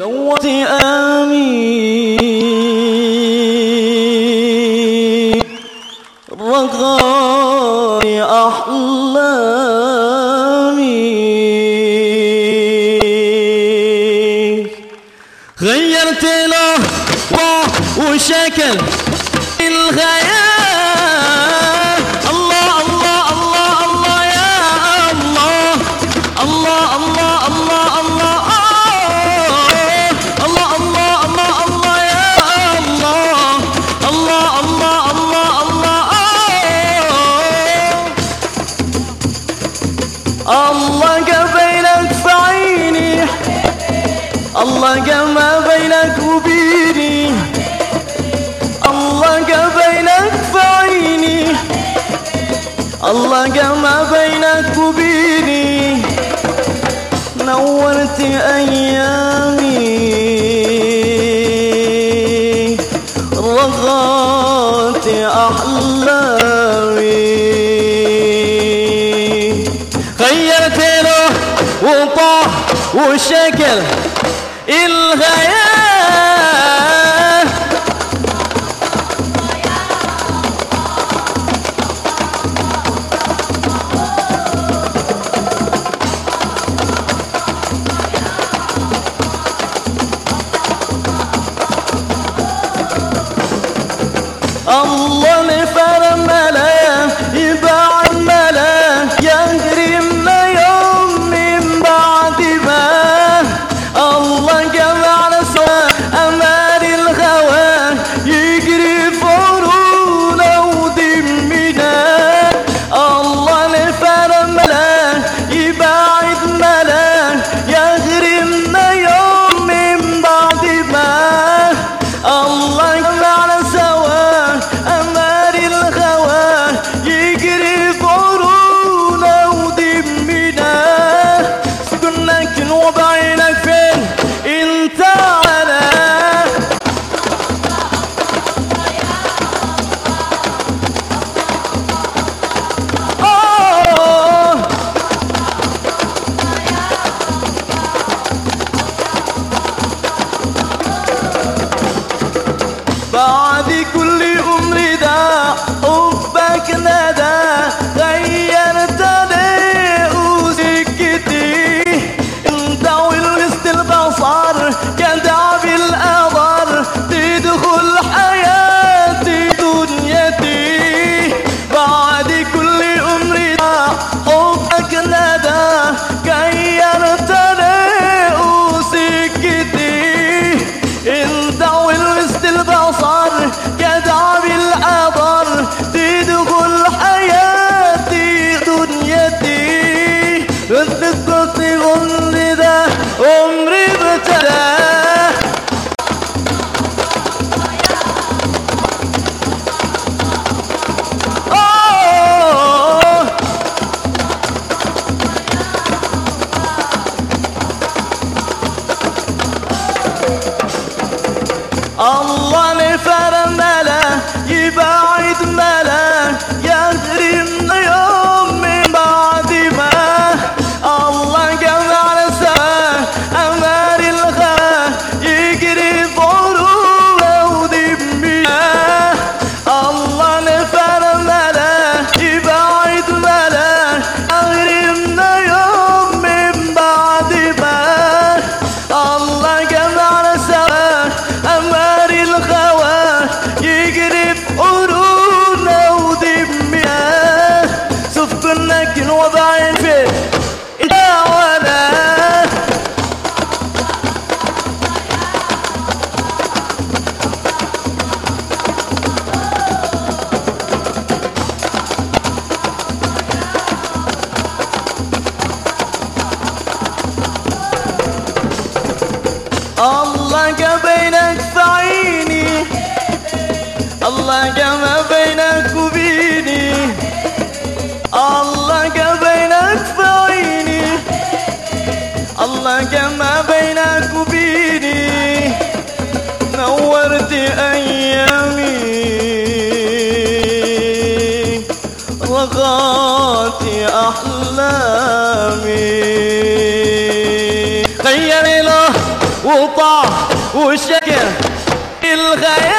دوت آمين. رغار أحلامي. غيرت له وشكل الله قبيلك بعيني. الله قما بينك وبيني. الله قبيلك بعيني. الله قما بينك وبيني. نورت أيامي. رغات أحلامي. تروح وطه وشكل الغياب الله. பாதிக்கும் البصر كذاب الأضر تدخل الله لفرج ما بينك وبيني نورت أيامي. رغات أحلامي. غير له وطاح وشكل الغير